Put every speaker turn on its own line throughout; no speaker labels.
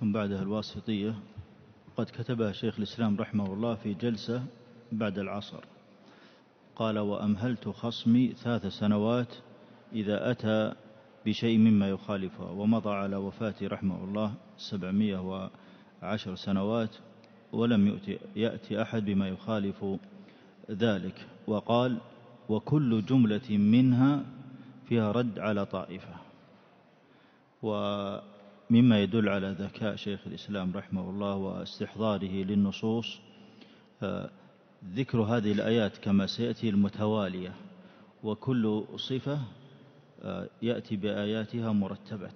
ثم بعدها الواسطية قد كتبها شيخ الإسلام رحمه الله في جلسة بعد العصر قال وأمهلت خصمي ثلاث سنوات إذا أتى بشيء مما يخالفها ومضى على وفاتي رحمه الله سبعمية وعشر سنوات ولم يأتي, يأتي أحد بما يخالف ذلك وقال وكل جملة منها فيها رد على طائفة مما يدل على ذكاء شيخ الإسلام رحمه الله واستحضاره للنصوص آه، ذكر هذه الآيات كما سيأتي المتوالية وكل صفة آه، يأتي بآياتها مرتبة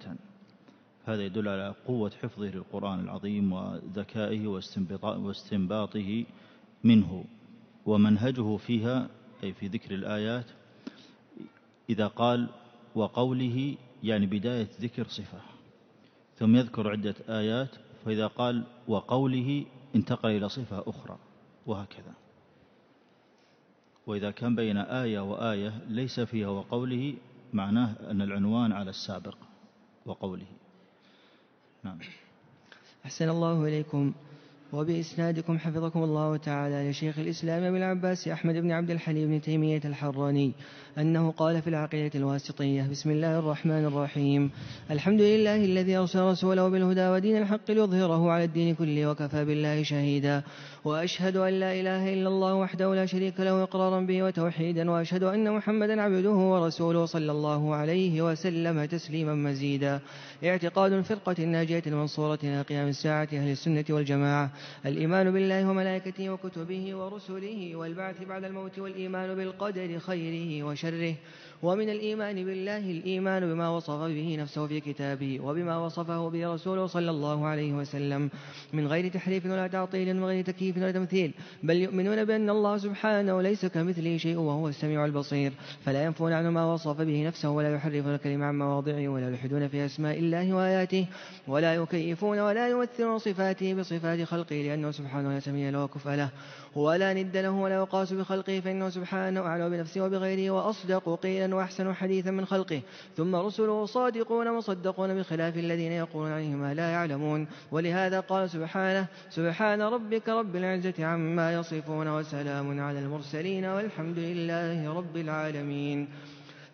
هذا يدل على قوة حفظه للقرآن العظيم وذكائه واستنباطه منه ومنهجه فيها أي في ذكر الآيات إذا قال وقوله يعني بداية ذكر صفة ثم يذكر عدة آيات فإذا قال وقوله انتقل إلى صفة أخرى وهكذا وإذا كان بين آية وآية ليس فيها وقوله معناه أن العنوان على السابق وقوله نعم
أحسن الله إليكم وبإسنادكم حفظكم الله تعالى لشيخ الإسلام أبي العباس أحمد بن عبد الحليم بن تيمية الحراني أنه قال في العقيدة الواسطية بسم الله الرحمن الرحيم الحمد لله الذي أرسل رسوله بالهدى ودين الحق ليظهره على الدين كله وكفى بالله شهيدا وأشهد أن لا إله إلا الله وحده لا شريك له إقرارا به وتوحيدا وأشهد أن محمدا عبده ورسوله صلى الله عليه وسلم تسليما مزيدا اعتقاد الفرقة الناجية المنصورة إلى قيام الساعة أهل السنة والجماعة الإيمان بالله وملائكته وكتبه ورسله والبعث بعد الموت والإيمان بالقدر خيره وشره ومن الإيمان بالله الإيمان بما وصف به نفسه في كتابه وبما وصفه به رسوله صلى الله عليه وسلم من غير تحريف ولا تعطيل وغير تكييف ولا تمثيل بل يؤمنون بأن الله سبحانه ليس كمثله شيء وهو السميع البصير فلا ينفون عن ما وصف به نفسه ولا يحرفون الكلمة عن مواضعه ولا يلحدون في أسماء الله وآياته ولا يكيفون ولا يمثلون صفاته بصفات خلقه لأنه سبحانه لا سميع له وكفء له هو لا ند له ولا يقاس بخلقه فإنه سبحانه أعلى بنفسه وبغيره وأصدق قيلا وأحسن حديثا من خلقه ثم رسله صادقون مصدقون بخلاف الذين يقولون عليهم ما لا يعلمون ولهذا قال سبحانه سبحان ربك رب العزة عما يصفون وسلام على المرسلين والحمد لله رب العالمين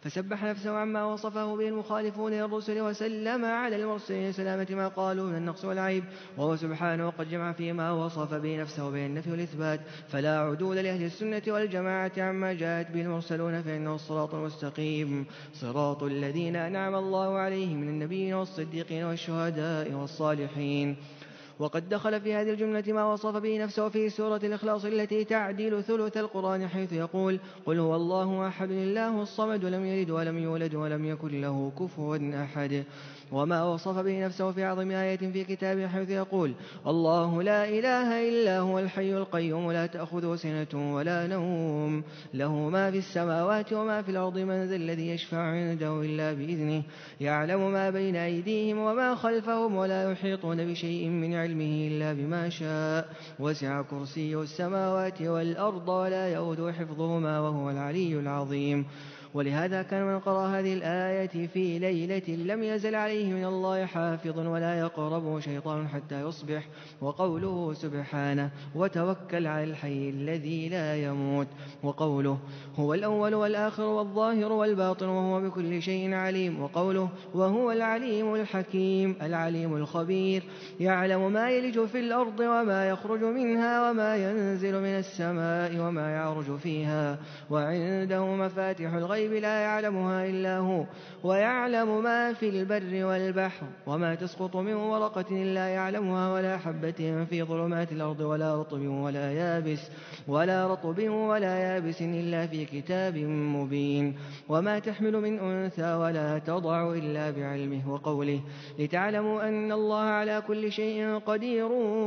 فسبح نفسه عما وصفه به المخالفون للرسل وسلم على المرسلين سلامة ما قالوا من النقص والعيب وهو سبحانه قد جمع فيما وصف به نفسه بين النفي والإثبات فلا عدول لأهل السنة والجماعة عما جاءت به المرسلون فإنه الصراط المستقيم صراط الذين أنعم الله عليهم من النبيين والصديقين والشهداء والصالحين وقد دخل في هذه الجملة ما وصف به نفسه في سورة الإخلاص التي تعديل ثلث القرآن حيث يقول قل هو الله أحد الله الصمد لم يلد ولم يولد ولم يكن له كفوا أحد وما وصف به نفسه في أعظم آية في كتابه حيث يقول الله لا إله إلا هو الحي القيوم لا تأخذه سنة ولا نوم له ما في السماوات وما في الأرض من ذا الذي يشفع عنده إلا بإذنه يعلم ما بين أيديهم وما خلفهم ولا يحيطون بشيء من علمه إلا بما شاء وسع كرسيه السماوات والأرض ولا يؤد حفظهما وهو العلي العظيم ولهذا كان من قرأ هذه الآية في ليلة لم يزل عليه من الله حافظ ولا يقربه شيطان حتى يصبح وقوله سبحانه وتوكل على الحي الذي لا يموت وقوله هو الأول والآخر والظاهر والباطن وهو بكل شيء عليم وقوله وهو العليم الحكيم العليم الخبير يعلم ما يلج في الأرض وما يخرج منها وما ينزل من السماء وما يعرج فيها وعنده مفاتح الغيب الغيب لا يعلمها إلا هو ويعلم ما في البر والبحر وما تسقط من ورقة إلا يعلمها ولا حبة في ظلمات الأرض ولا رطب ولا يابس ولا رطب ولا يابس إلا في كتاب مبين وما تحمل من أنثى ولا تضع إلا بعلمه وقوله لتعلموا أن الله على كل شيء قدير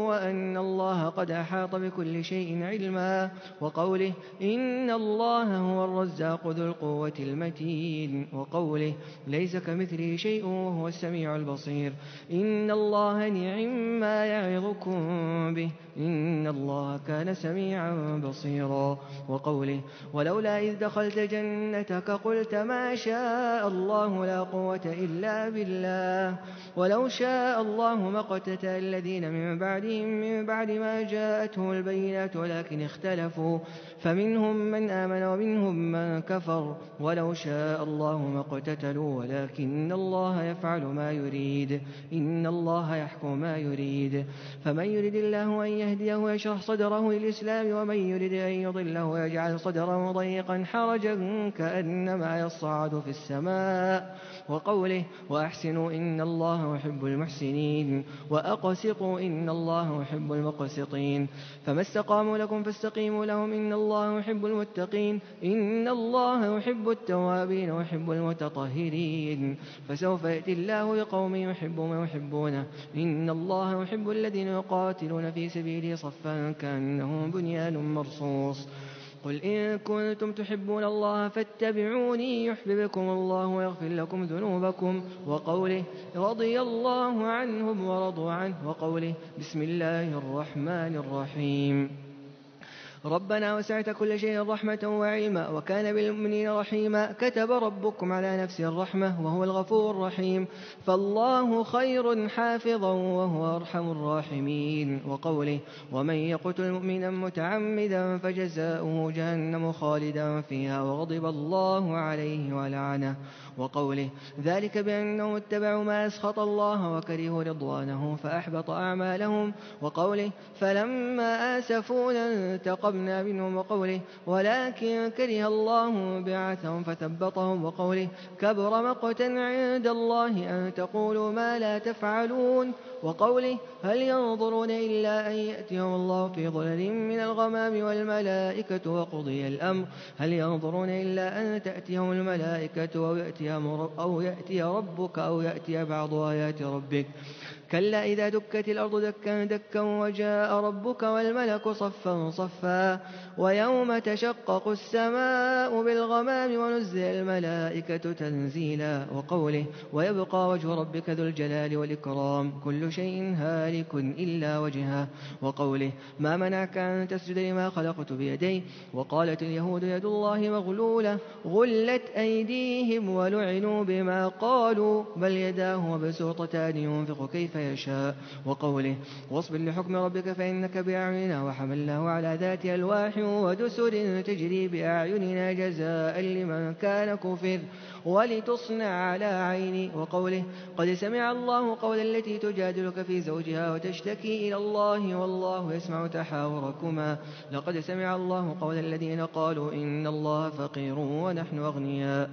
وأن الله قد أحاط بكل شيء علما وقوله إن الله هو الرزاق ذو القوة المتين وقوله ليس كمثله شيء وهو السميع البصير إن الله نعم ما يعظكم به إن الله كان سميعا بصيرا وقوله ولولا إذ دخلت جنتك قلت ما شاء الله لا قوة إلا بالله ولو شاء الله ما الذين من بعدهم من بعد ما جاءتهم البينات ولكن اختلفوا فمنهم من آمن ومنهم من كفر ولو شاء الله ما اقتتلوا ولكن الله يفعل ما يريد إن الله يحكم ما يريد فمن يرد الله أن يهديه يشرح صدره للإسلام ومن يرد أن يضله يجعل صدره ضيقا حرجا كأنما يصعد في السماء وقوله وأحسنوا إن الله يحب المحسنين وأقسطوا إن الله يحب المقسطين فما استقاموا لكم فاستقيموا لهم إن الله يحب المتقين إن الله يحب التوابين ويحب المتطهرين فسوف يأتي الله لقوم يحب ما يحبونه إن الله يحب الذين يقاتلون في سبيله صفا كأنهم بنيان مرصوص قل إن كنتم تحبون الله فاتبعوني يحببكم الله ويغفر لكم ذنوبكم وقوله رضي الله عنهم ورضوا عنه وقوله بسم الله الرحمن الرحيم ربنا وسعت كل شيء رحمة وعلما وكان بالمؤمنين رحيما كتب ربكم على نفسه الرحمة وهو الغفور الرحيم فالله خير حافظا وهو أرحم الراحمين وقوله ومن يقتل مؤمنا متعمدا فجزاؤه جهنم خالدا فيها وغضب الله عليه ولعنه وقوله ذلك بأنهم اتبعوا ما أسخط الله وكرهوا رضوانه فأحبط أعمالهم وقوله فلما آسفونا انتقمنا فانتقمنا منهم وقوله ولكن كره الله بعثهم فثبطهم وقوله كبر مقتا عند الله أن تقولوا ما لا تفعلون وقوله هل ينظرون إلا أن يأتيهم الله في ظلل من الغمام والملائكة وقضي الأمر هل ينظرون إلا أن تأتيهم الملائكة أو يأتي, أو يأتي ربك أو يأتي بعض آيات ربك كلا إذا دكت الأرض دكا دكا وجاء ربك والملك صفا صفا ويوم تشقق السماء بالغمام ونزل الملائكة تنزيلا وقوله ويبقى وجه ربك ذو الجلال والإكرام كل شيء هالك إلا وجهه وقوله ما منعك أن تسجد لما خلقت بيدي وقالت اليهود يد الله مغلولة غلت أيديهم ولعنوا بما قالوا بل يداه مبسوطتان ينفق كيف كيف يشاء وقوله واصبر لحكم ربك فإنك بأعيننا وحملناه على ذات ألواح ودسر تجري بأعيننا جزاء لمن كان كفر ولتصنع على عيني وقوله قد سمع الله قول التي تجادلك في زوجها وتشتكي إلى الله والله يسمع تحاوركما لقد سمع الله قول الذين قالوا إن الله فقير ونحن أغنياء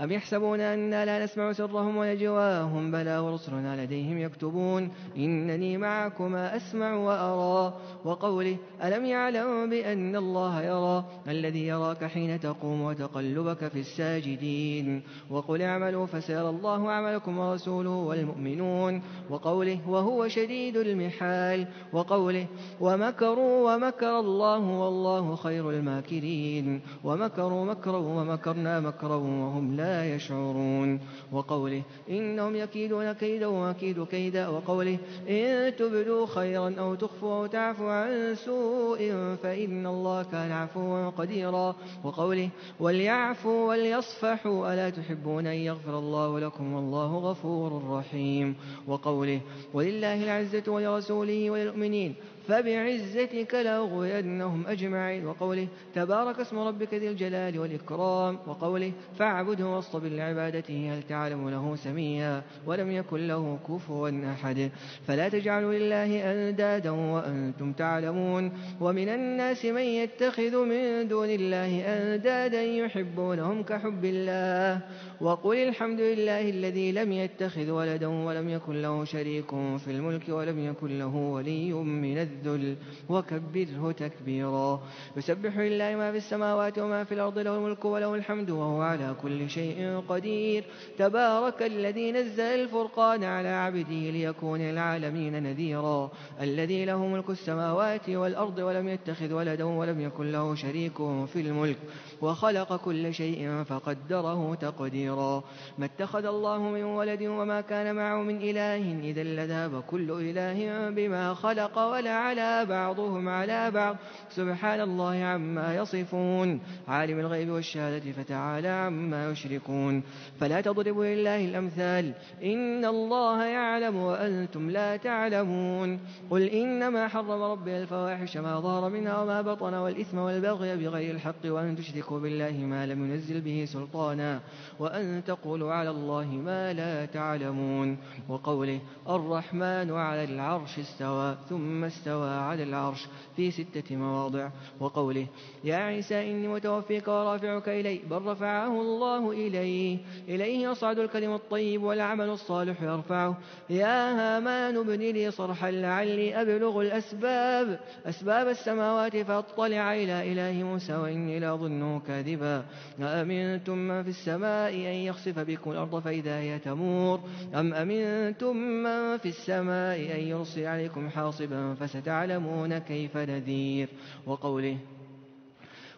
أم يحسبون أنا لا نسمع سرهم ونجواهم بلى ورسلنا لديهم يكتبون إنني معكما أسمع وأرى وقوله ألم يعلم بأن الله يرى الذي يراك حين تقوم وتقلبك في الساجدين وقل اعملوا فسيرى الله عملكم ورسوله والمؤمنون وقوله وهو شديد المحال وقوله ومكروا ومكر الله والله خير الماكرين ومكروا مكرا ومكرنا مكرا وهم لا لا يشعرون وقوله إنهم يكيدون كيدا وأكيد كيدا وقوله إن تبدوا خيرا أو تخفوا أو تعفوا عن سوء فإن الله كان عفوا قديرا وقوله وليعفوا وليصفحوا ألا تحبون أن يغفر الله لكم والله غفور رحيم وقوله ولله العزة ولرسوله وللؤمنين فبعزتك لأغوينهم أجمعين وقوله تبارك اسم ربك ذي الجلال والإكرام وقوله فاعبده واصطبر لعبادته هل تعلم له سميا ولم يكن له كفوا أحد فلا تجعلوا لله أندادا وأنتم تعلمون ومن الناس من يتخذ من دون الله أندادا يحبونهم كحب الله وقل الحمد لله الذي لم يتخذ ولدا ولم يكن له شريك في الملك ولم يكن له ولي من الذين الذل وكبره تكبيرا يسبح لله ما في السماوات وما في الأرض له الملك وله الحمد وهو على كل شيء قدير تبارك الذي نزل الفرقان على عبده ليكون للعالمين نذيرا الذي له ملك السماوات والأرض ولم يتخذ ولدا ولم يكن له شريك في الملك وخلق كل شيء فقدره تقديرا ما اتخذ الله من ولد وما كان معه من إله إذا لذهب كل إله بما خلق ولا على بعضهم على بعض سبحان الله عما يصفون عالم الغيب والشهادة فتعالى عما يشركون فلا تضربوا لله الأمثال إن الله يعلم وأنتم لا تعلمون قل إنما حرم ربي الفواحش ما ظهر منها وما بطن والإثم والبغي بغير الحق وأن تشركوا بالله ما لم ينزل به سلطانا وأن تقولوا على الله ما لا تعلمون وقوله الرحمن على العرش استوى ثم استوى استوى على العرش في ستة مواضع وقوله يا عيسى إني متوفيك ورافعك إلي بل رفعه الله إليه إليه يصعد الكلم الطيب والعمل الصالح يرفعه يا هامان ابن لي صرحا لعلي أبلغ الأسباب أسباب السماوات فاطلع إلى إله موسى وإني لأظنه كاذبا أأمنتم من في السماء أن يخسف بكم الأرض فإذا هي تمور أم أمنتم من في السماء أن يرسل عليكم حاصبا فستكون تعلمون كَيْفَ نَذِيرِ وَقَوْلِهِ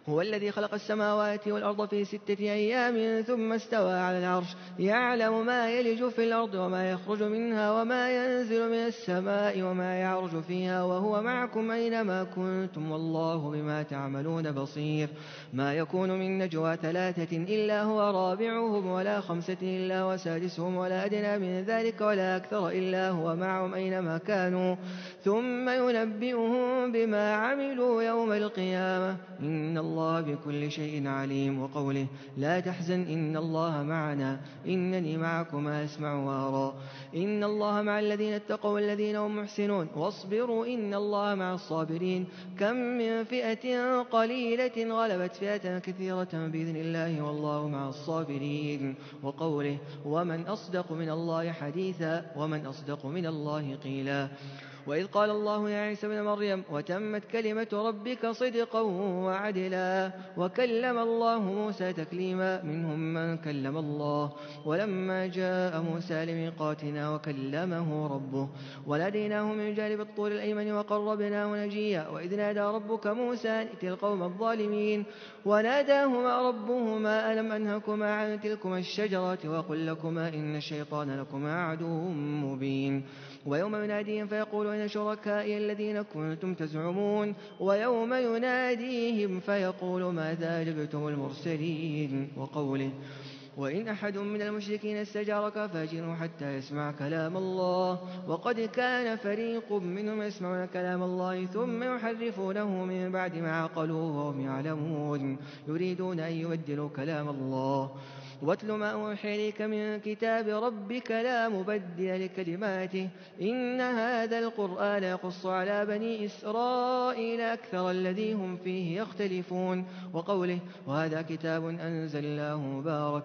هو الذي خلق السماوات والأرض في ستة أيام ثم استوى على العرش يعلم ما يلج في الأرض وما يخرج منها وما ينزل من السماء وما يعرج فيها وهو معكم أينما كنتم والله بما تعملون بصير ما يكون من نجوى ثلاثة إلا هو رابعهم ولا خمسة إلا وسادسهم ولا أدنى من ذلك ولا أكثر إلا هو معهم أينما كانوا ثم ينبئهم بما عملوا يوم القيامة إن الله الله بكل شيء عليم وقوله لا تحزن إن الله معنا إنني معكم أسمع وأرى إن الله مع الذين اتقوا والذين هم محسنون واصبروا إن الله مع الصابرين كم من فئة قليلة غلبت فئة كثيرة بإذن الله والله مع الصابرين وقوله ومن أصدق من الله حديثا ومن أصدق من الله قيلا وإذ قال الله يا عيسى ابن مريم وتمت كلمة ربك صدقا وعدلا وكلم الله موسى تكليما منهم من كلم الله ولما جاء موسى لميقاتنا وكلمه ربه ولديناه من جانب الطول الأيمن وقربناه نجيا وإذ نادى ربك موسى ائت القوم الظالمين وناداهما ربهما ألم أنهكما عن تلكما الشجرة وقل لكما إن الشيطان لكما عدو مبين ويوم يناديهم فيقول أين شركائي الذين كنتم تزعمون ويوم يناديهم فيقول ماذا جبتم المرسلين وقوله وإن أحد من المشركين استجارك فاجره حتى يسمع كلام الله وقد كان فريق منهم يسمعون كلام الله ثم يحرفونه من بعد ما عقلوه وهم يعلمون يريدون أن يبدلوا كلام الله واتل ما أوحي إليك من كتاب ربك لا مبدل لكلماته إن هذا القرآن يقص على بني إسرائيل أكثر الذي هم فيه يختلفون وقوله وهذا كتاب أنزلناه مبارك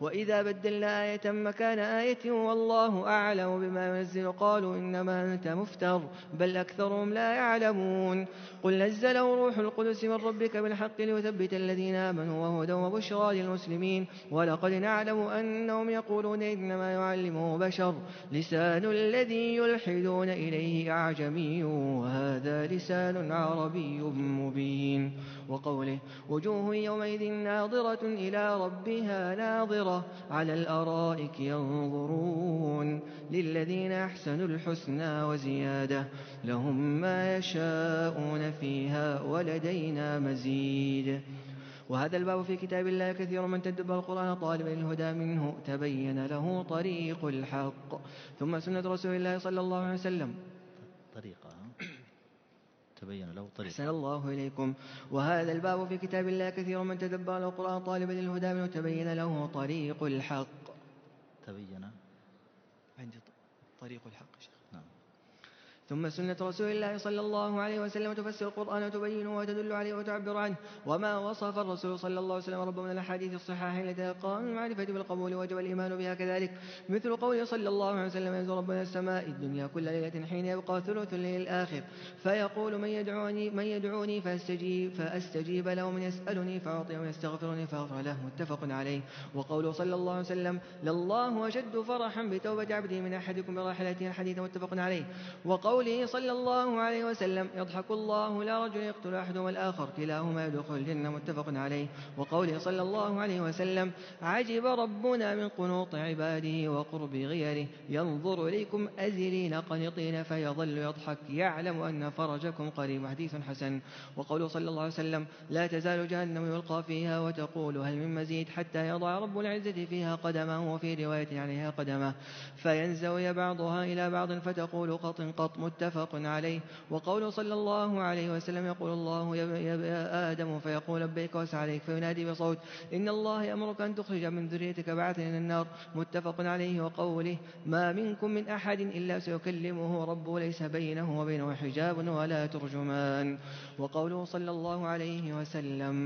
وإذا بدلنا آية مكان آية والله أعلم بما ينزل قالوا إنما أنت مفتر بل أكثرهم لا يعلمون قل نزله روح القدس من ربك بالحق ليثبت الذين آمنوا وهدى وبشرى للمسلمين ولقد نعلم أنهم يقولون إنما يعلمه بشر لسان الذي يلحدون إليه أعجمي وهذا لسان عربي مبين وقوله وجوه يومئذ ناظرة إلى ربها ناظرة على الأرائك ينظرون للذين أحسنوا الحسنى وزيادة لهم ما يشاءون فيها ولدينا مزيد وهذا الباب في كتاب الله كثير من تدبر القرآن طالبا الهدى منه تبين له طريق الحق ثم سنة رسول الله صلى الله عليه وسلم تبين له طريق أحسن الله إليكم وهذا الباب في كتاب الله كثير من تدبر القرآن طالبا للهدى منه تبين له طريق الحق
تبين عندي طريق الحق شيخ
ثم سنة رسول الله صلى الله عليه وسلم تفسر القرآن وتبينه وتدل عليه وتعبر عنه وما وصف الرسول صلى الله عليه وسلم ربه من الأحاديث الصحاحة التي قام المعرفة بالقبول وجب الإيمان بها كذلك مثل قوله صلى الله عليه وسلم ينزل ربنا السماء الدنيا كل ليلة حين يبقى ثلث الليل الآخر فيقول من يدعوني من يدعوني فاستجيب فاستجيب له من يسألني فأعطي ومن يستغفرني فأغفر له متفق عليه وقوله صلى الله عليه وسلم لله أشد فرحا بتوبة عبده من أحدكم براحلته حديثا متفق عليه وقول قوله صلى الله عليه وسلم يضحك الله لا رجل يقتل أحدهما الآخر كلاهما يدخل الجنة متفق عليه وقوله صلى الله عليه وسلم عجب ربنا من قنوط عباده وقرب غيره ينظر إليكم أزلين قنطين فيظل يضحك يعلم أن فرجكم قريب حديث حسن وقوله صلى الله عليه وسلم لا تزال جهنم يلقى فيها وتقول هل من مزيد حتى يضع رب العزة فيها قدمه وفي رواية عليها قدمه فينزوي بعضها إلى بعض فتقول قط قط متفق عليه وقوله صلى الله عليه وسلم يقول الله يا آدم فيقول لبيك عليك فينادي بصوت إن الله يأمرك أن تخرج من ذريتك بعثا إلى النار متفق عليه وقوله ما منكم من أحد إلا سيكلمه ربه ليس بينه وبينه حجاب ولا ترجمان وقوله صلى الله عليه وسلم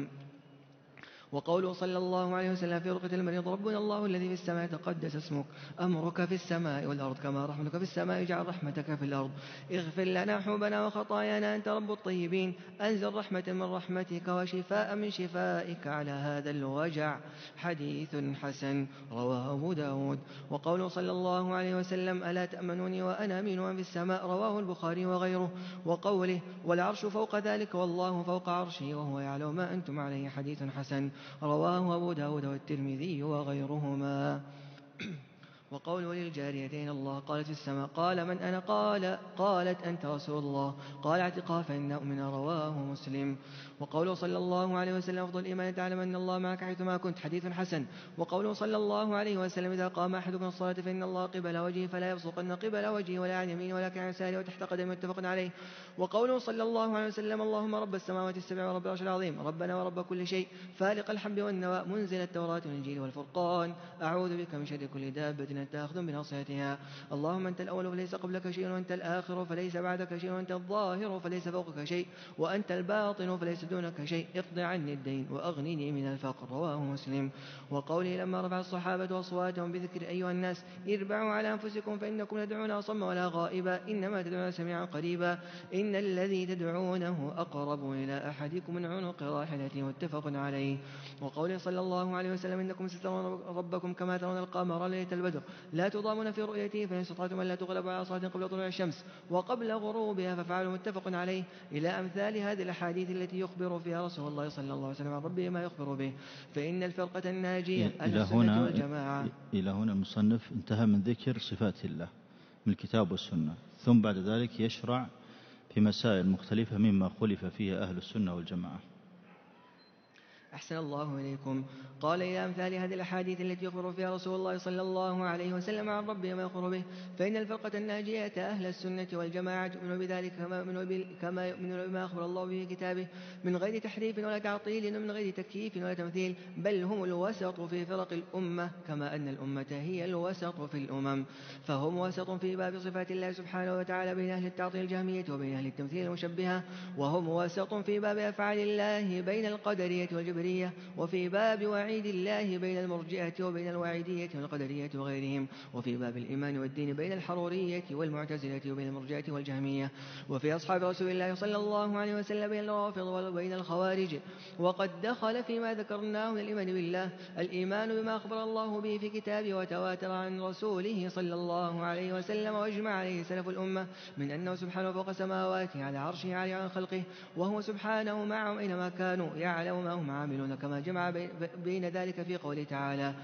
وقوله صلى الله عليه وسلم في رقة المريض ربنا الله الذي في السماء تقدس اسمك أمرك في السماء والأرض كما رحمتك في السماء اجعل رحمتك في الأرض اغفر لنا حوبنا وخطايانا أنت رب الطيبين أنزل رحمة من رحمتك وشفاء من شفائك على هذا الوجع حديث حسن رواه أبو داود وقوله صلى الله عليه وسلم ألا تأمنوني وأنا من ومن في السماء رواه البخاري وغيره وقوله والعرش فوق ذلك والله فوق عرشه وهو يعلم ما أنتم عليه حديث حسن رواه أبو داود والترمذي وغيرهما وقول وللجاريتين الله قالت السماء قال من أنا قال قالت أنت رسول الله قال اعتقا فإن أؤمن رواه مسلم وقوله صلى الله عليه وسلم أفضل الإيمان تعلم أن الله معك حيثما كنت حديث حسن وقوله صلى الله عليه وسلم إذا قام أحدكم الصلاة فإن الله قبل وجهه فلا يبصقن قبل وجهه ولا عن يمينه ولا عن يساره وتحت قدمه متفق عليه وقوله صلى الله عليه وسلم اللهم رب السماوات السبع ورب العرش العظيم ربنا ورب كل شيء فالق الحب والنوى منزل التوراة والإنجيل والفرقان أعوذ بك من شر كل دابة أنت آخذ بناصيتها اللهم أنت الأول فليس قبلك شيء وأنت الآخر فليس بعدك شيء وأنت الظاهر فليس فوقك شيء وأنت الباطن فليس دونك شيء اقض عني الدين وأغنني من الفقر رواه مسلم وقوله لما رفع الصحابة أصواتهم بذكر أيها الناس اربعوا على أنفسكم فإنكم تدعون أصم ولا غائبا إنما تدعون سميعا قريبا إن الذي تدعونه أقرب إلى أحدكم من عنق راحلته متفق عليه وقوله صلى الله عليه وسلم إنكم سترون ربكم كما ترون القمر ليلة البدر لا تضامون في رؤيته فإن استطعتم لا تغلبوا على صلاة قبل طلوع الشمس وقبل غروبها ففعلوا متفق عليه إلى أمثال هذه الأحاديث التي يخبر فيها رسول الله صلى الله عليه وسلم عن ربه ما يخبر به فإن الفرقة الناجية إلى هنا والجماعة
إلى هنا المصنف انتهى من ذكر صفات الله من الكتاب والسنة ثم بعد ذلك يشرع في مسائل مختلفة مما خلف فيها أهل السنة والجماعة
أحسن الله إليكم قال إلى أمثال هذه الأحاديث التي يخبر فيها رسول الله صلى الله عليه وسلم عن ربه ما يخبر به فإن الفرقة الناجية أهل السنة والجماعة يؤمنون بذلك كما يؤمنون كما بما أخبر الله به كتابه من غير تحريف ولا تعطيل ومن غير تكييف ولا تمثيل بل هم الوسط في فرق الأمة كما أن الأمة هي الوسط في الأمم فهم وسط في باب صفات الله سبحانه وتعالى بين أهل التعطيل الجهمية وبين أهل التمثيل المشبهة وهم وسط في باب أفعال الله بين القدرية والجبرية الجبرية وفي باب وعيد الله بين المرجئة وبين الوعيدية والقدرية وغيرهم وفي باب الإيمان والدين بين الحرورية والمعتزلة وبين المرجئة والجهمية وفي أصحاب رسول الله صلى الله عليه وسلم بين الرافض وبين الخوارج وقد دخل فيما ذكرناه من الإيمان بالله الإيمان بما أخبر الله به في كتابه وتواتر عن رسوله صلى الله عليه وسلم وأجمع عليه سلف الأمة من أنه سبحانه فوق سماواته على عرشه عالي عن خلقه وهو سبحانه معهم أينما كانوا يعلم ما هم عاملون يعملون كما جمع بين ذلك في قوله تعالى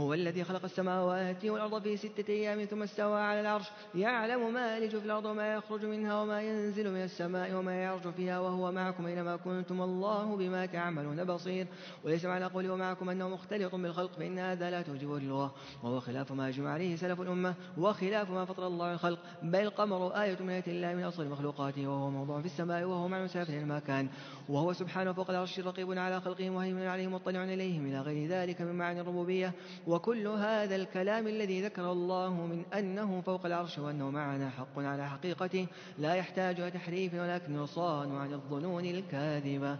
هو الذي خلق السماوات والأرض في ستة أيام ثم استوى على العرش يعلم ما يلج في الأرض وما يخرج منها وما ينزل من السماء وما يعرج فيها وهو معكم أينما كنتم والله بما تعملون بصير وليس معنى قولي ومعكم أنه مختلط بالخلق فإن هذا لا توجبه للغة وهو خلاف ما أجمع عليه سلف الأمة وخلاف ما فطر الله الخلق بل القمر آية من آيات الله من أصل مخلوقاته وهو موضوع في السماء وهو مع مسافر المكان وهو سبحانه فوق العرش رقيب على خلقهم وهيمن عليهم مطلع إليهم إلى غير ذلك من معاني الربوبية وكل هذا الكلام الذي ذكر الله من أنه فوق العرش وأنه معنا حق على حقيقته لا يحتاج تحريف ولكن يصان عن الظنون الكاذبة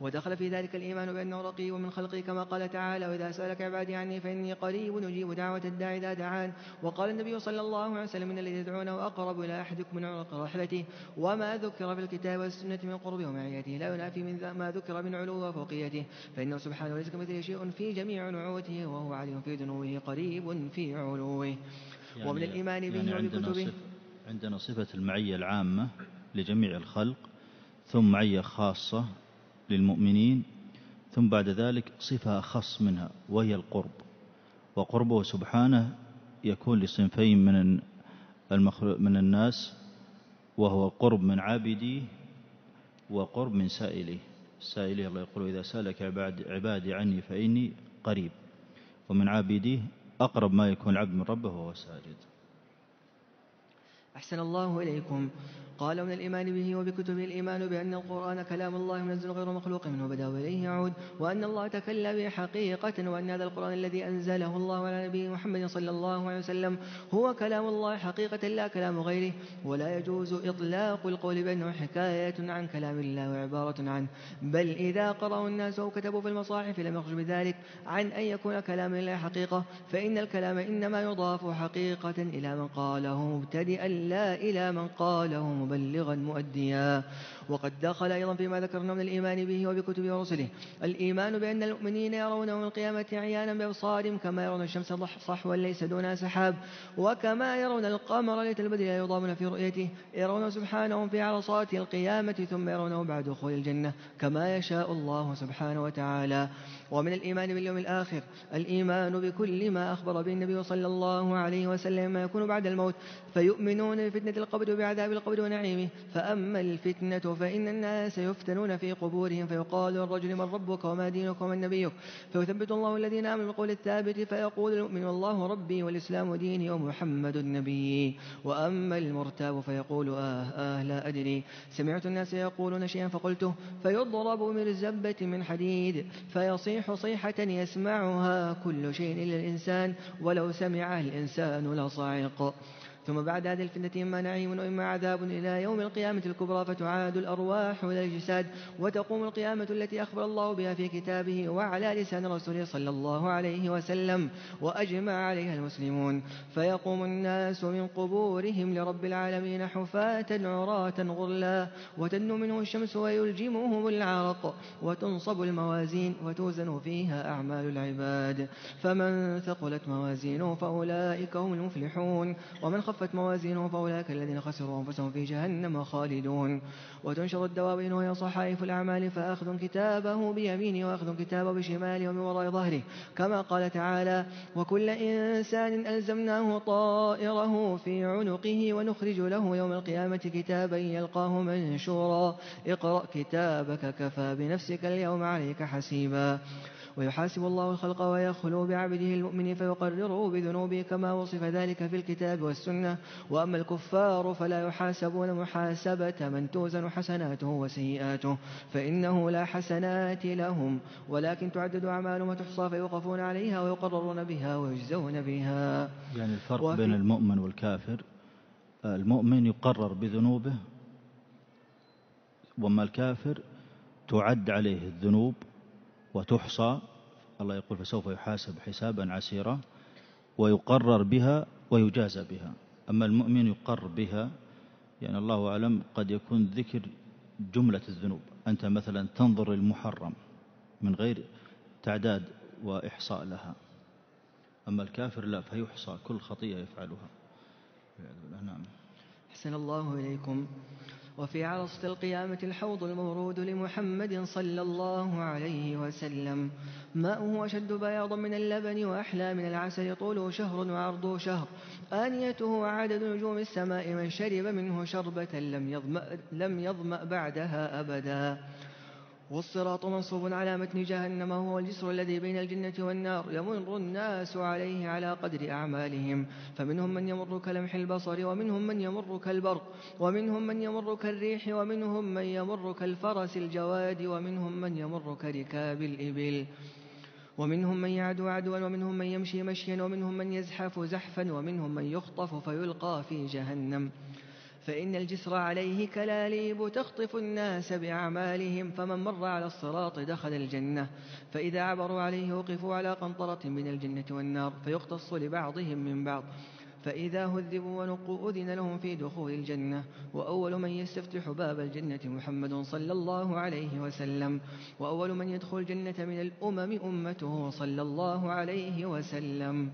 ودخل في ذلك الإيمان بأنه رقيب من خلقه كما قال تعالى وإذا سألك عبادي عني فإني قريب أجيب دعوة الداع إذا دعان وقال النبي صلى الله عليه وسلم إن الذي يدعونه أقرب إلى أحدكم من عرق رحلته وما ذكر في الكتاب والسنة من قرب ومعيته لا ينافي من ما ذكر من علو وفوقيته فإنه سبحانه ليس كمثله شيء في جميع نعوته وهو علي في دنوه قريب في علوه يعني ومن الإيمان به يعني عندنا, صف
عندنا صفة المعية العامة لجميع الخلق ثم معية خاصة للمؤمنين ثم بعد ذلك صفة أخص منها وهي القرب وقربه سبحانه يكون لصنفين من من الناس وهو قرب من عابديه وقرب من سائليه سائليه الله يقول إذا سألك عبادي عني فإني قريب ومن عابديه أقرب ما يكون العبد من ربه وهو ساجد
أحسن الله إليكم قال من الإيمان به وبكتبه الإيمان بأن القرآن كلام الله منزل غير مخلوق منه بدأ وإليه يعود وأن الله تكلم به حقيقة وأن هذا القرآن الذي أنزله الله على نبيه محمد صلى الله عليه وسلم هو كلام الله حقيقة لا كلام غيره ولا يجوز إطلاق القول بأنه حكاية عن كلام الله وعبارة عنه بل إذا قرأوا الناس أو كتبوا في المصاحف لم يخرج بذلك عن أن يكون كلام الله حقيقة فإن الكلام إنما يضاف حقيقة إلى من قاله مبتدئا لا إلى من قاله مبتدئا مبلغا مؤديا وقد دخل أيضا فيما ذكرنا من الإيمان به وبكتبه ورسله الإيمان بأن المؤمنين يرون يوم القيامة عيانا بأبصارهم كما يرون الشمس صحوا ليس دون سحاب وكما يرون القمر ليت البدر لا يضامن في رؤيته يرونه سبحانه في عرصات القيامة ثم يرونه بعد دخول الجنة كما يشاء الله سبحانه وتعالى ومن الإيمان باليوم الآخر الإيمان بكل ما أخبر به النبي صلى الله عليه وسلم ما يكون بعد الموت فيؤمنون بفتنة القبر وبعذاب القبر ونعيمه فأما الفتنة فإن الناس يفتنون في قبورهم فيقال للرجل من ربك وما دينك ومن نبيك فيثبت الله الذين آمنوا بالقول الثابت فيقول المؤمن والله ربي والإسلام ديني ومحمد النبي وأما المرتاب فيقول آه آه لا أدري سمعت الناس يقولون شيئا فقلته فيضرب مرزبة من حديد فيصيح صيحة يسمعها كل شيء إلا الإنسان ولو سمعه الإنسان لصعق ثم بعد هذه الفتنة إما نعيم وإما عذاب إلى يوم القيامة الكبرى فتعاد الأرواح إلى الجساد وتقوم القيامة التي أخبر الله بها في كتابه وعلى لسان رسوله صلى الله عليه وسلم وأجمع عليها المسلمون فيقوم الناس من قبورهم لرب العالمين حفاة عراة غرلا وتن منه الشمس ويلجمهم العرق وتنصب الموازين وتوزن فيها أعمال العباد فمن ثقلت موازينه فأولئك هم المفلحون ومن خف خفت موازينه فأولئك الذين خسروا أنفسهم في جهنم خالدون وتنشر الدواوين وهي صحائف الأعمال فأخذ كتابه بيمينه وأخذ كتابه بشماله ومن وراء ظهره كما قال تعالى وكل إنسان ألزمناه طائره في عنقه ونخرج له يوم القيامة كتابا يلقاه منشورا اقرأ كتابك كفى بنفسك اليوم عليك حسيبا ويحاسب الله الخلق ويخلو بعبده المؤمن فيقرره بذنوبه كما وصف ذلك في الكتاب والسنة وأما الكفار فلا يحاسبون محاسبة من توزن حسناته وسيئاته فإنه لا حسنات لهم ولكن تعدد أعمالهم وتحصى فيوقفون عليها ويقررون بها ويجزون بها
يعني الفرق بين المؤمن والكافر المؤمن يقرر بذنوبه وما الكافر تعد عليه الذنوب وتحصى الله يقول فسوف يحاسب حسابا عسيرا ويقرر بها ويجازى بها أما المؤمن يقر بها يعني الله أعلم قد يكون ذكر جملة الذنوب أنت مثلا تنظر المحرم من غير تعداد وإحصاء لها أما الكافر لا فيحصى كل خطيئة يفعلها نعم
أحسن الله إليكم وفي عرصة القيامة الحوض المورود لمحمد صلى الله عليه وسلم ماءه أشد بياضا من اللبن وأحلى من العسل طوله شهر وعرضه شهر آنيته عدد نجوم السماء من شرب منه شربة لم يظمأ, لم يظمأ بعدها أبدا والصراط منصوب على متن جهنم وهو الجسر الذي بين الجنة والنار يمر الناس عليه على قدر أعمالهم فمنهم من يمر كلمح البصر ومنهم من يمر كالبرق ومنهم من يمر كالريح ومنهم من يمر كالفرس الجواد ومنهم من يمر كركاب الإبل ومنهم من يعدو عدوا ومنهم من يمشي مشيا ومنهم من يزحف زحفا ومنهم من يخطف فيلقى في جهنم فإن الجسر عليه كلاليب تخطف الناس بأعمالهم فمن مر على الصراط دخل الجنة فإذا عبروا عليه وقفوا على قنطرة من الجنة والنار فيقتص لبعضهم من بعض فإذا هذبوا ونقوا أذن لهم في دخول الجنة وأول من يستفتح باب الجنة محمد صلى الله عليه وسلم وأول من يدخل الجنة من الأمم أمته صلى الله عليه وسلم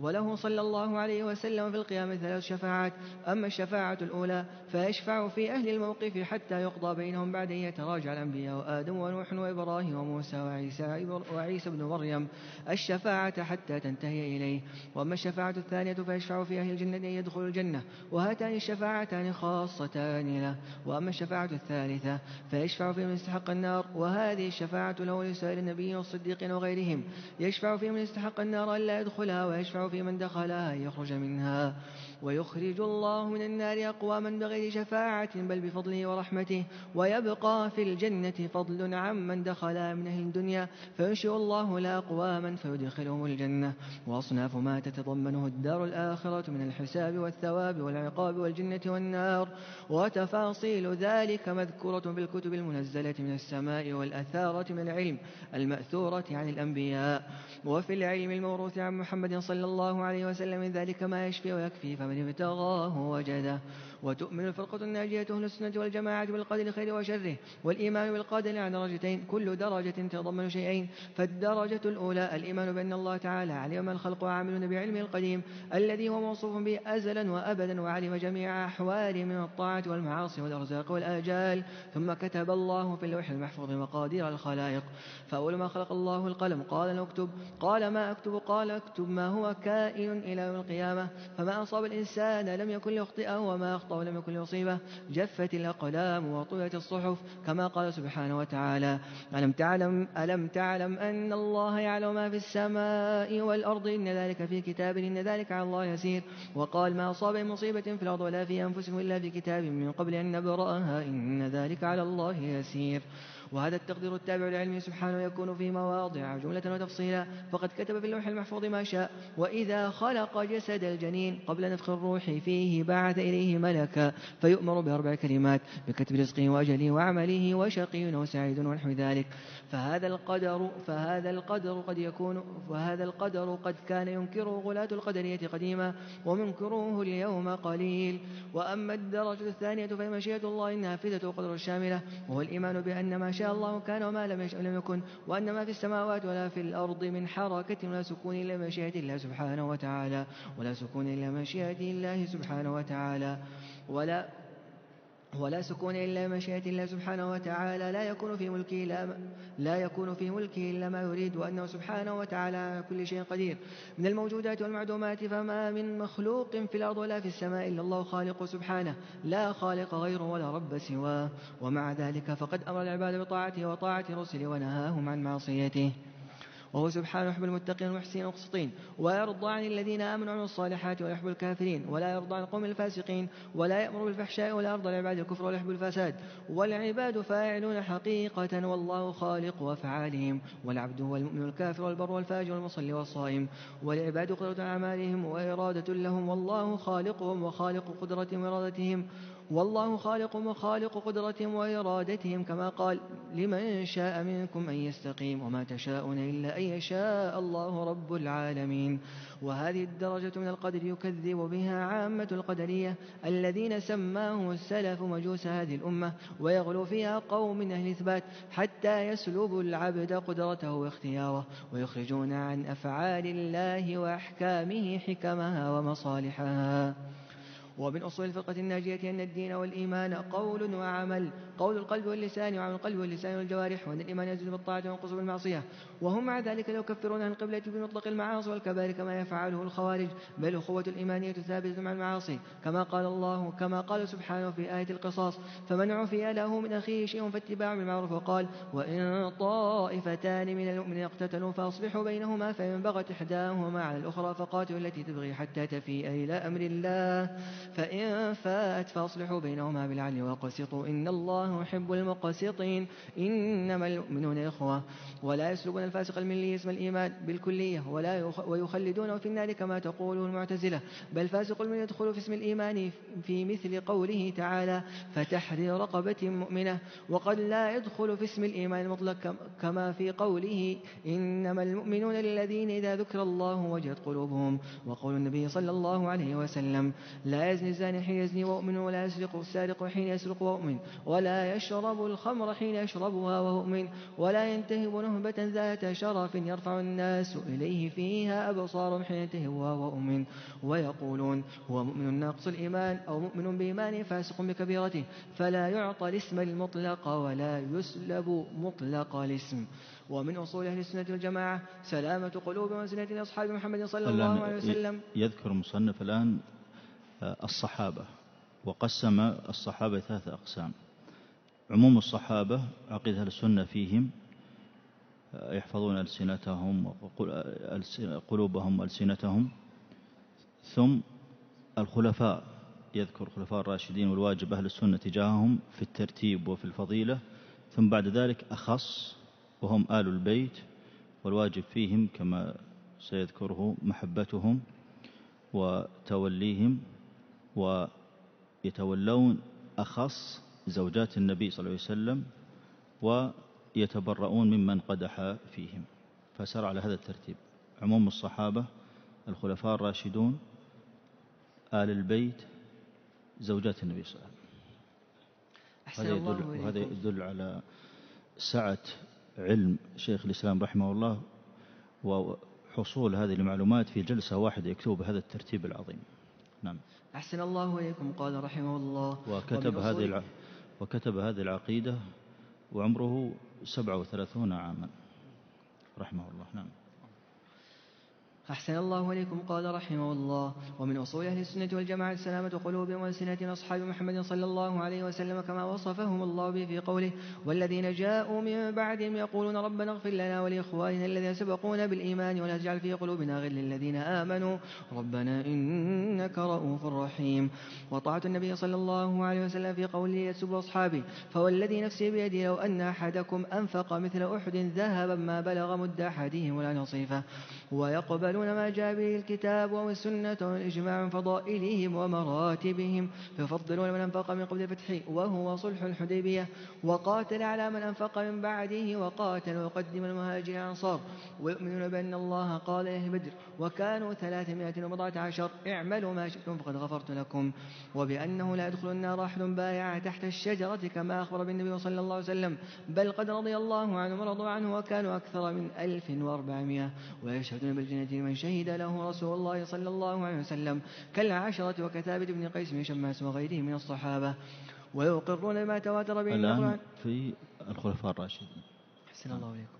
وله صلى الله عليه وسلم في القيامة ثلاث شفاعات أما الشفاعة الأولى فيشفع في أهل الموقف حتى يقضى بينهم بعد أن يتراجع الأنبياء آدم ونوح وإبراهيم وموسى وعيسى, وعيسى بن مريم الشفاعة حتى تنتهي إليه وأما الشفاعة الثانية فيشفع في أهل الجنة أن يدخلوا الجنة وهاتان الشفاعتان خاصتان له وأما الشفاعة الثالثة فيشفع في من استحق النار وهذه الشفاعة له لسائر النبيين والصديقين وغيرهم يشفع في من استحق النار ألا يدخلها ويشفع في من دخلها يخرج منها ويخرج الله من النار أقواما بغير شفاعة بل بفضله ورحمته ويبقى في الجنة فضل عمن دخل من أهل الدنيا فينشئ الله لا أقواما فيدخلهم الجنة وأصناف ما تتضمنه الدار الآخرة من الحساب والثواب والعقاب والجنة والنار وتفاصيل ذلك مذكورة بالكتب المنزلة من السماء والأثارة من العلم المأثورة عن الأنبياء وفي العلم الموروث عن محمد صلى الله عليه وسلم من ذلك ما يشفي ويكفي فمن ابتغاه وجده وتؤمن الفرقة الناجية أهل السنة والجماعة بالقدر خير وشره والإيمان بالقدر على درجتين كل درجة تتضمن شيئين فالدرجة الأولى الإيمان بأن الله تعالى علم الخلق وعاملون بعلمه القديم الذي هو موصوف به أزلا وأبدا وعلم جميع أحواله من الطاعة والمعاصي والأرزاق والآجال ثم كتب الله في اللوح المحفوظ مقادير الخلائق فأول ما خلق الله القلم قال أكتب قال ما أكتب قال أكتب ما هو كائن إلى يوم القيامة فما أصاب الإنسان لم يكن ليخطئه وما أخطأ ولم يكن ليصيبه جفت الأقلام وطلت الصحف كما قال سبحانه وتعالى ألم تعلم ألم تعلم أن الله يعلم ما في السماء والأرض إن ذلك في كتاب إن ذلك على الله يسير وقال ما أصاب مصيبة في الأرض ولا في أنفسهم إلا في كتاب من قبل أن نبرأها إن ذلك على الله يسير وهذا التقدير التابع لعلمه سبحانه يكون في مواضع جملة وتفصيلا فقد كتب في اللوح المحفوظ ما شاء وإذا خلق جسد الجنين قبل نفخ الروح فيه بعث إليه ملكا فيؤمر بأربع كلمات بكتب رزقه وأجله وعمله وشقي وسعيد ونحو ذلك فهذا القدر فهذا القدر قد يكون فهذا القدر قد كان ينكره غلاة القدرية قديما ومنكروه اليوم قليل وأما الدرجة الثانية فهي مشيئة الله النافذة وقدر الشاملة وهو الإيمان بأن ما شاء الله كان وما لم يشأ لم يكن وأن ما في السماوات ولا في الأرض من حركة ولا سكون إلا مشيئة الله سبحانه وتعالى ولا سكون إلا مشيئة الله سبحانه وتعالى ولا ولا سكون إلا مشيئة الله سبحانه وتعالى لا يكون في ملكه إلا ما لا يكون في ملكه إلا ما يريد وأنه سبحانه وتعالى على كل شيء قدير من الموجودات والمعدومات فما من مخلوق في الأرض ولا في السماء إلا الله خالق سبحانه لا خالق غيره ولا رب سواه ومع ذلك فقد أمر العباد بطاعته وطاعة رسله ونهاهم عن معصيته وهو سبحانه يحب المتقين المحسنين المقسطين ويرضى عن الذين آمنوا وعملوا الصالحات ويحب الكافرين ولا يرضى عن القوم الفاسقين ولا يأمر بالفحشاء ولا يرضى لعباد الكفر ولا يحب الفساد والعباد فاعلون حقيقة والله خالق افعالهم والعبد هو المؤمن الكافر والبر والفاجر والمصلي والصائم والعباد قدرة أعمالهم وإرادة لهم والله خالقهم وخالق قدرتهم وإرادتهم والله خالق وخالق قدرتهم وإرادتهم كما قال لمن شاء منكم أن يستقيم وما تشاءون إلا أن يشاء الله رب العالمين وهذه الدرجة من القدر يكذب بها عامة القدرية الذين سماه السلف مجوس هذه الأمة ويغلو فيها قوم من أهل الإثبات حتى يسلبوا العبد قدرته واختياره ويخرجون عن أفعال الله وأحكامه حكمها ومصالحها ومن أصول الفرقة الناجية أن الدين والإيمان قول وعمل قول القلب واللسان وعمل القلب واللسان والجوارح وأن الإيمان يزيد بالطاعة وينقص بالمعصية وهم مع ذلك لا يكفرون عن القبلة بمطلق المعاصي وكذلك كما يفعله الخوارج بل أخوة الإيمانية ثابتة مع المعاصي كما قال الله كما قال سبحانه في آية القصاص فمن عفي له من أخيه شيء فاتباع بالمعروف وقال وإن طائفتان من المؤمنين اقتتلوا فأصلحوا بينهما فإن بغت إحداهما على الأخرى فقاتلوا التي تبغي حتى تفيء إلى أمر الله فإن فاءت فأصلحوا بينهما بالعدل وقسطوا إن الله يحب المقسطين إنما المؤمنون إخوة ولا يسلبون الفاسق الملي اسم الإيمان بالكلية ولا ويخلدونه في النار كما تقول المعتزلة بل فاسق الملي يدخل في اسم الإيمان في مثل قوله تعالى فتحري رقبة مؤمنة وقد لا يدخل في اسم الإيمان المطلق كما في قوله إنما المؤمنون الذين إذا ذكر الله وجهت قلوبهم وقول النبي صلى الله عليه وسلم لا يزني الزاني حين يزني وأؤمن ولا يسرق السارق حين يسرق وأؤمن ولا يشرب الخمر حين يشربها وأؤمن ولا ينتهب نهبة ذات ذات شرف يرفع الناس إليه فيها أبصار حين تهوى وهو مؤمن ويقولون هو مؤمن ناقص الإيمان أو مؤمن بإيمانه فاسق بكبيرته فلا يعطى الاسم المطلق ولا يسلب مطلق الاسم ومن أصول أهل السنة والجماعة سلامة قلوب وزنة أصحاب محمد صلى الله عليه وسلم
يذكر المصنف الآن آه، الصحابة وقسم الصحابة ثلاثة أقسام عموم الصحابة عقيدة السنة فيهم يحفظون ألسنتهم قلوبهم ألسنتهم ثم الخلفاء يذكر خلفاء الراشدين والواجب أهل السنة تجاههم في الترتيب وفي الفضيلة ثم بعد ذلك أخص وهم آل البيت والواجب فيهم كما سيذكره محبتهم وتوليهم ويتولون أخص زوجات النبي صلى الله عليه وسلم يتبرؤون ممن قدح فيهم فسار على هذا الترتيب عموم الصحابة الخلفاء الراشدون آل البيت زوجات النبي صلى الله عليه وسلم أحسن يدل, الله وهذا يدل على سعة علم شيخ الإسلام رحمه الله وحصول هذه المعلومات في جلسة واحدة يكتب هذا الترتيب العظيم نعم
أحسن الله إليكم قال رحمه الله وكتب هذه
وكتب هذه العقيدة وعمره سبعة وثلاثون عاما رحمه الله نعم
أحسن الله إليكم قال رحمه الله ومن أصول أهل السنة والجماعة سلامة قلوبهم وسنة أصحاب محمد صلى الله عليه وسلم كما وصفهم الله به في قوله والذين جاءوا من بعدهم يقولون ربنا اغفر لنا ولإخواننا الذين سبقونا بالإيمان ولا تجعل في قلوبنا غل للذين آمنوا ربنا إنك رؤوف رحيم وطاعة النبي صلى الله عليه وسلم في قوله يسب أصحابه فوالذي نفسي بيدي لو أن أحدكم أنفق مثل أحد ذهبا ما بلغ مد أحدهم ولا نصيفه ويقبل يقبلون ما جاء به الكتاب أو السنة والإجماع من فضائلهم ومراتبهم فيفضلون من أنفق من قبل الفتح وهو صلح الحديبية وقاتل على من أنفق من بعده وقاتل وقدم المهاجرين الأنصار ويؤمنون بأن الله قال لأهل بدر وكانوا ثلاثمائة وبضعة عشر اعملوا ما شئتم فقد غفرت لكم وبأنه لا يدخل النار أحد بايع تحت الشجرة كما أخبر بالنبي صلى الله عليه وسلم بل قد رضي الله عنه ورضوا عنه وكانوا أكثر من ألف وأربعمائة ويشهدون بالجنة من شهد له رسول الله صلى الله عليه وسلم كالعشرة وكثابت بن قيس بن شماس وغيره من الصحابة ويقرون ما تواتر به الآن في
الخلفاء الراشدين
أحسن الله إليكم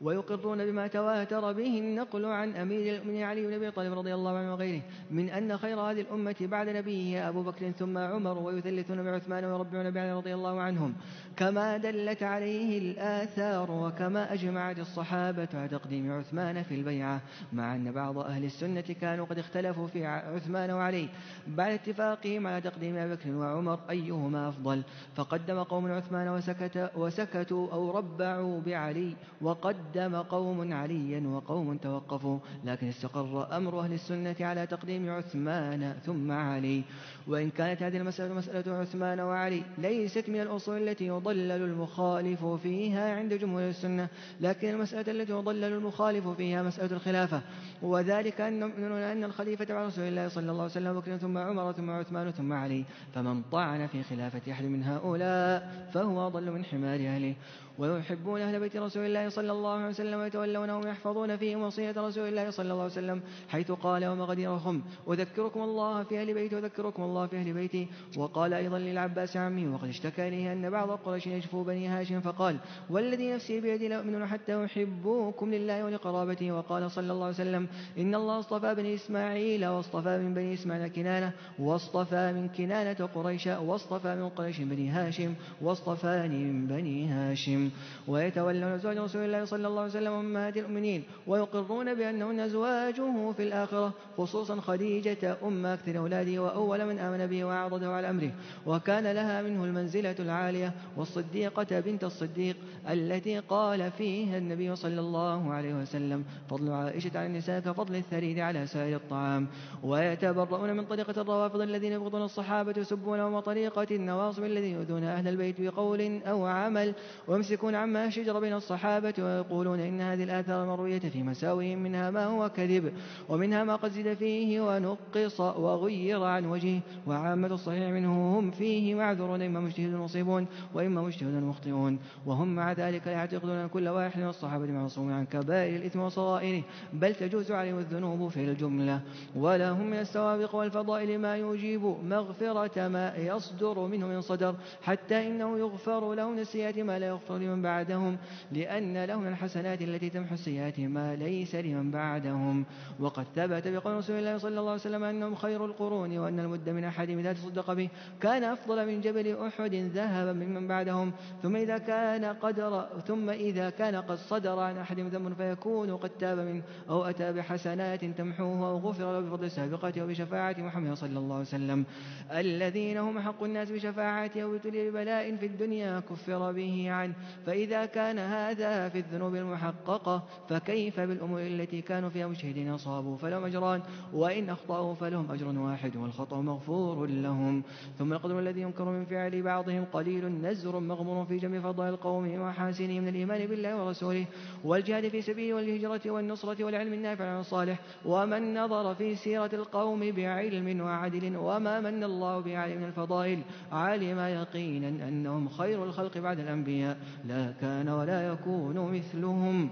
ويقرون بما تواتر به النقل عن أمير المؤمنين علي بن أبي طالب رضي الله عنه وغيره من أن خير هذه الأمة بعد نبيه أبو بكر ثم عمر ويثلثون بعثمان ويربعون بعلي رضي الله عنهم كما دلت عليه الآثار وكما أجمعت الصحابة على تقديم عثمان في البيعة مع أن بعض أهل السنة كانوا قد اختلفوا في عثمان وعلي بعد اتفاقهم على تقديم أبي بكر وعمر أيهما أفضل فقدم قوم عثمان وسكت وسكتوا أو ربعوا بعلي وقدم قوم عليا وقوم توقفوا لكن استقر أمر أهل السنة على تقديم عثمان ثم علي وإن كانت هذه المسألة مسألة عثمان وعلي ليست من الأصول التي يضع يضلل المخالف فيها عند جمهور السنة لكن المسألة التي يضلل المخالف فيها مسألة الخلافة وذلك أن نؤمنون أن الخليفة على رسول الله صلى الله عليه وسلم بكر ثم عمر ثم عثمان ثم علي فمن طعن في خلافة أحد من هؤلاء فهو أضل من حمار أهله ويحبون أهل بيت رسول الله صلى الله عليه وسلم ويتولونهم يحفظون فيهم وصية رسول الله صلى الله عليه وسلم حيث قال وما غديرهم أذكركم الله في أهل بيتي أذكركم الله في أهل بيتي وقال أيضا للعباس عمي وقد اشتكى إليه أن بعض قريش يجفو بني هاشم فقال والذي نفسي بيدي لأؤمنون حتى أحبوكم لله ولقرابته وقال صلى الله عليه وسلم إن الله اصطفى بني إسماعيل واصطفى من بني إسماعيل كنانة واصطفى من كنانة قريش واصطفى من قريش بني هاشم واصطفاني من بني هاشم ويتولون أزواج رسول الله صلى الله عليه وسلم أمهات المؤمنين ويقرون بأنهن أزواجه في الآخرة خصوصا خديجة أم أكثر أولاده وأول من آمن به وأعرضه على أمره وكان لها منه المنزلة العالية والصديقة بنت الصديق التي قال فيها النبي صلى الله عليه وسلم فضل عائشة على النساء كفضل الثريد على سائر الطعام ويتبرؤون من طريقة الروافض الذين يبغضون الصحابة يسبونهم وطريقة النواصب الذين يؤذون أهل البيت بقول أو عمل ويمسك يمسكون عما شجر بين الصحابة ويقولون إن هذه الآثار المروية في مساوئ منها ما هو كذب ومنها ما قد زد فيه ونقص وغير عن وجهه وعامة الصحيح منه هم فيه معذورون إما مجتهد مصيبون وإما مجتهد مخطئون وهم مع ذلك يعتقدون أن كل واحد من الصحابة معصوم عن كبائر الإثم وصغائره بل تجوز عليهم الذنوب في الجملة ولهم من السوابق والفضائل ما يجيب مغفرة ما يصدر منه من صدر حتى إنه يغفر له نسيات ما لا يغفر لمن بعدهم لأن لهم الحسنات التي تمحو السيئات ما ليس لمن بعدهم وقد ثبت بقول رسول الله صلى الله عليه وسلم أنهم خير القرون وأن المد من أحدهم إذا تصدق به كان أفضل من جبل أحد ذهبا ممن بعدهم ثم إذا كان قدر ثم إذا كان قد صدر عن أحدهم ذنب فيكون قد تاب منه أو أتى بحسنات تمحوه أو غفر له بفضل سابقته وبشفاعة محمد صلى الله عليه وسلم الذين هم أحق الناس بشفاعته وابتلي ببلاء في الدنيا كفر به عنه فإذا كان هذا في الذنوب المحققة فكيف بالأمور التي كانوا فيها مشهدين أصابوا فلهم أجران وإن أخطأوا فلهم أجر واحد والخطأ مغفور لهم ثم القدر الذي ينكر من فعل بعضهم قليل نزر مغمور في جميع فضائل القوم ومحاسنهم من الإيمان بالله ورسوله والجهاد في سبيله والهجرة والنصرة والعلم النافع عن الصالح ومن نظر في سيرة القوم بعلم وعدل وما من الله به من الفضائل علم يقينا أنهم خير الخلق بعد الأنبياء لا كان ولا يكون مثلهم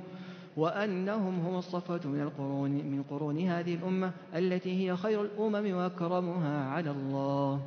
وأنهم هم الصفوة من القرون من قرون هذه الأمة التي هي خير الأمم وأكرمها على الله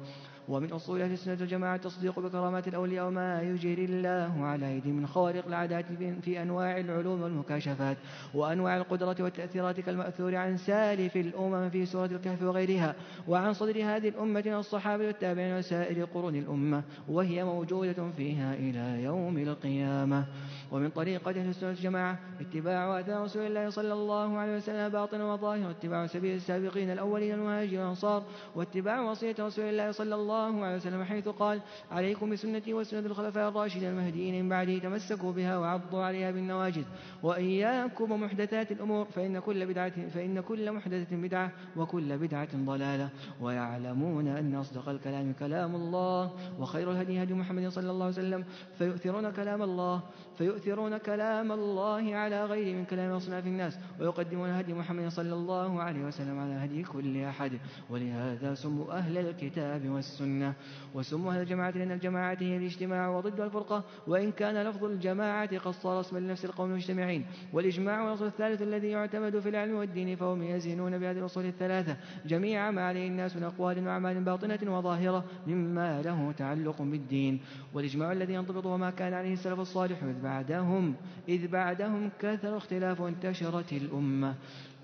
ومن أصول أهل السنة والجماعة تصديق بكرامات الأولياء وما يجري الله على أيدي من خوارق العادات في أنواع العلوم والمكاشفات وأنواع القدرة والتأثيرات كالمأثور عن سالف الأمم في سورة الكهف وغيرها وعن صدر هذه الأمة من الصحابة والتابعين وسائر قرون الأمة وهي موجودة فيها إلى يوم القيامة ومن طريقة أهل السنة والجماعة اتباع آثار رسول الله صلى الله عليه وسلم باطنا وظاهرا واتباع سبيل السابقين الأولين المهاجرين والأنصار واتباع وصية رسول الله صلى الله الله عليه وسلم حيث قال عليكم بسنتي وسنة الخلفاء الراشدين المهديين من بعدي تمسكوا بها وعضوا عليها بالنواجذ وإياكم ومحدثات الأمور فإن كل بدعة فإن كل محدثة بدعة وكل بدعة ضلالة ويعلمون أن أصدق الكلام كلام الله وخير الهدي هدي محمد صلى الله عليه وسلم فيؤثرون كلام الله فيؤثرون كلام الله على غير من كلام أصناف الناس ويقدمون هدي محمد صلى الله عليه وسلم على هدي كل أحد ولهذا سموا أهل الكتاب والسنة وسموا أهل الجماعة لأن الجماعة هي الاجتماع وضد الفرقة وإن كان لفظ الجماعة قد صار لنفس القوم المجتمعين والإجماع هو الأصل الثالث الذي يعتمد في العلم والدين فهم يزينون بهذه الأصول الثلاثة جميع ما عليه الناس من أقوال وأعمال باطنة وظاهرة مما له تعلق بالدين والإجماع الذي ينضبط وما كان عليه السلف الصالح بعدهم إذ بعدهم كثر اختلاف وانتشرت الأمة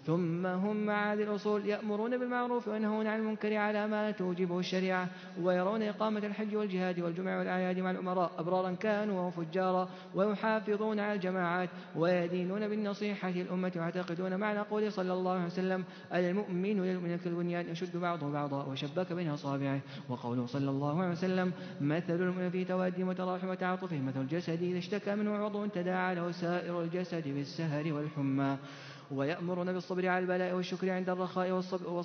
ثم هم مع هذه الأصول يأمرون بالمعروف وينهون عن المنكر على ما توجبه الشريعة ويرون إقامة الحج والجهاد والجمع والأعياد مع الأمراء أبرارا كانوا وفجارا ويحافظون على الجماعات ويدينون بالنصيحة للأمة ويعتقدون معنى قوله صلى الله عليه وسلم المؤمن يؤمن كالبنيان يشد بعضه بعضا وشبك بين أصابعه وقوله صلى الله عليه وسلم مثل المؤمن في توادي وتراحم وتعاطفه مثل الجسد إذا اشتكى منه عضو تداعى له سائر الجسد بالسهر والحمى ويأمرنا بالصبر على البلاء والشكر عند الرخاء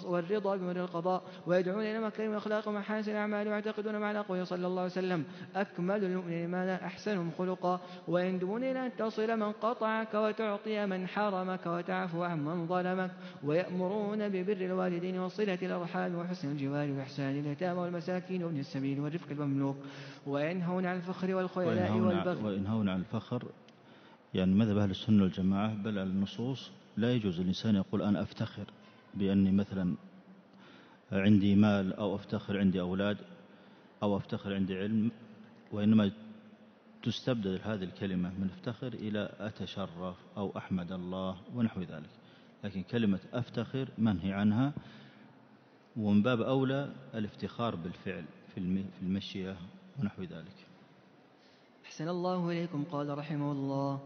والرضا بمر القضاء ويدعون إلى مكارم الأخلاق ومحاسن الأعمال ويعتقدون مع الأقوى صلى الله عليه وسلم أكمل المؤمنين إيمانا أحسنهم خلقا ويندمون إلى أن تصل من قطعك وتعطي من حرمك وتعفو عن من ظلمك ويأمرون ببر الوالدين وصلة الأرحام وحسن الجوار وإحسان اليتامى والمساكين وابن السبيل والرفق المملوك وينهون عن الفخر والخيلاء والبغي
وينهون عن الفخر يعني مذهب أهل السنة والجماعة بل النصوص لا يجوز الإنسان يقول أنا أفتخر بأني مثلا عندي مال أو أفتخر عندي أولاد أو أفتخر عندي علم وإنما تستبدل هذه الكلمة من افتخر إلى أتشرف أو أحمد الله ونحو ذلك لكن كلمة أفتخر منهي عنها ومن باب أولى الافتخار بالفعل في المشية ونحو ذلك
أحسن الله إليكم قال رحمه الله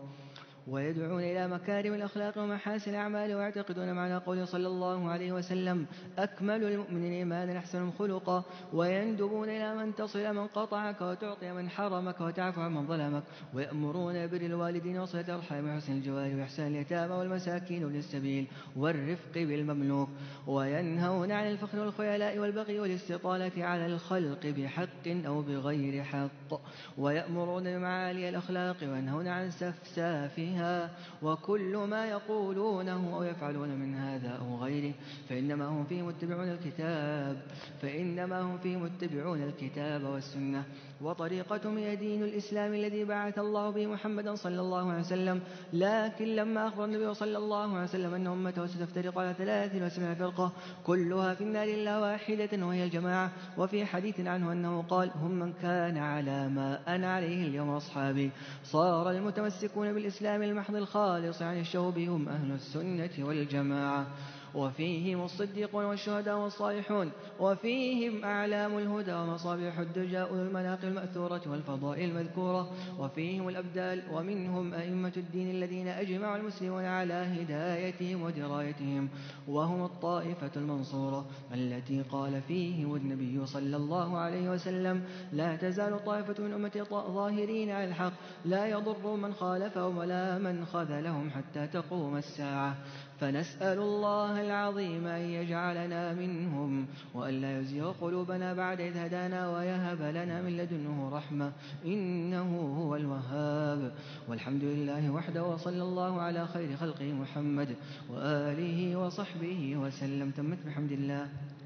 ويدعون إلى مكارم الأخلاق ومحاسن الأعمال ويعتقدون معنى قوله صلى الله عليه وسلم أكمل المؤمنين إيمانا أحسنهم خلقا ويندبون إلى من تصل من قطعك وتعطي من حرمك وتعفو عن من ظلمك ويأمرون بر الوالدين وصلة الأرحام وحسن الجوار وإحسان اليتامى والمساكين وابن السبيل والرفق بالمملوك وينهون عن الفخر والخيلاء والبغي والاستطالة على الخلق بحق أو بغير حق ويأمرون بمعالي الأخلاق وينهون عن سفسافه بها وكل ما يقولونه أو يفعلون من هذا أو غيره فإنما هم فيه متبعون الكتاب فإنما هم فيه متبعون الكتاب والسنة وطريقتهم هي دين الإسلام الذي بعث الله به محمدا صلى الله عليه وسلم لكن لما أخبر النبي صلى الله عليه وسلم أن أمته ستفترق على ثلاث وسبع فرقة كلها في النار إلا واحدة وهي الجماعة وفي حديث عنه أنه قال هم من كان على ما أنا عليه اليوم أصحابي صار المتمسكون بالإسلام الكلام المحض الخالص عن الشوب هم أهل السنة والجماعة وفيهم الصديق والشهداء والصالحون وفيهم أعلام الهدى ومصابيح الدجى أولو المناقب المأثورة والفضائل المذكورة وفيهم الأبدال ومنهم أئمة الدين الذين أجمع المسلمون على هدايتهم ودرايتهم وهم الطائفة المنصورة التي قال فيهم النبي صلى الله عليه وسلم لا تزال طائفة من أمتي ظاهرين على الحق لا يضر من خالفهم ولا من خذلهم حتى تقوم الساعة فنسأل الله العظيم أن يجعلنا منهم وأن لا يزيغ قلوبنا بعد إذ هدانا ويهب لنا من لدنه رحمة إنه هو الوهاب والحمد لله وحده وصلى الله على خير خلقه محمد وآله وصحبه وسلم تمت بحمد الله